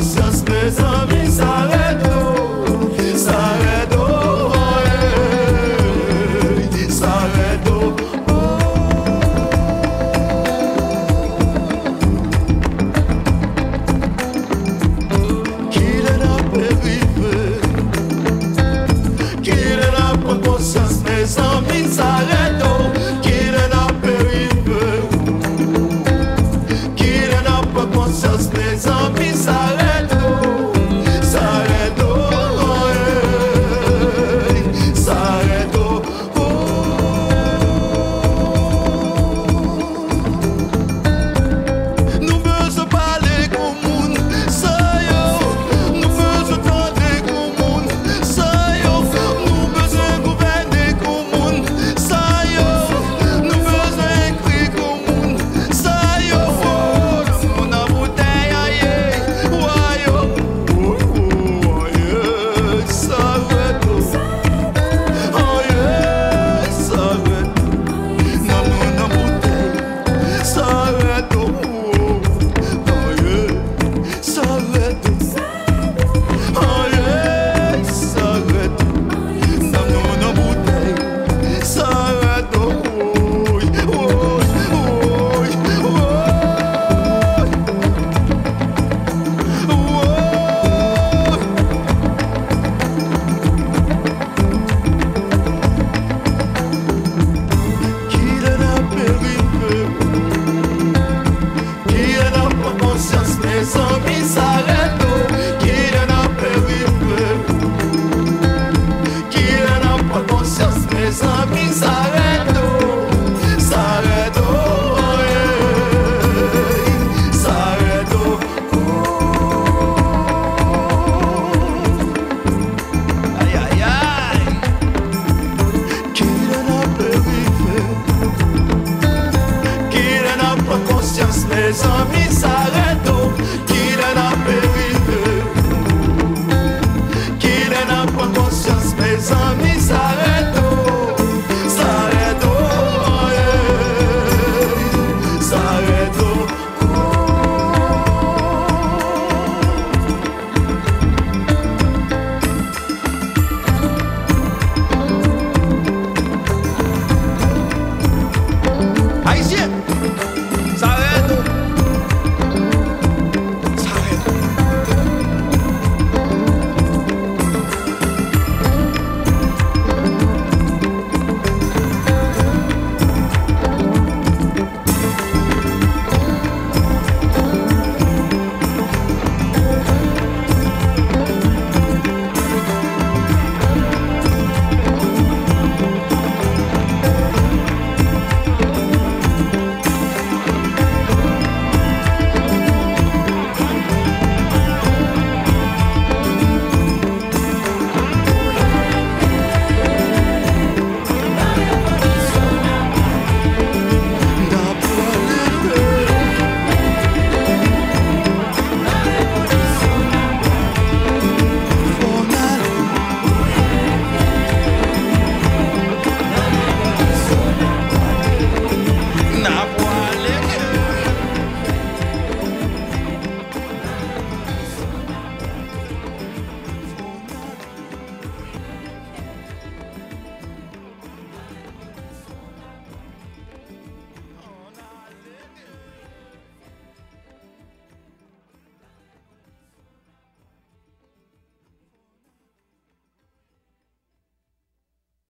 kwa konsyans me zami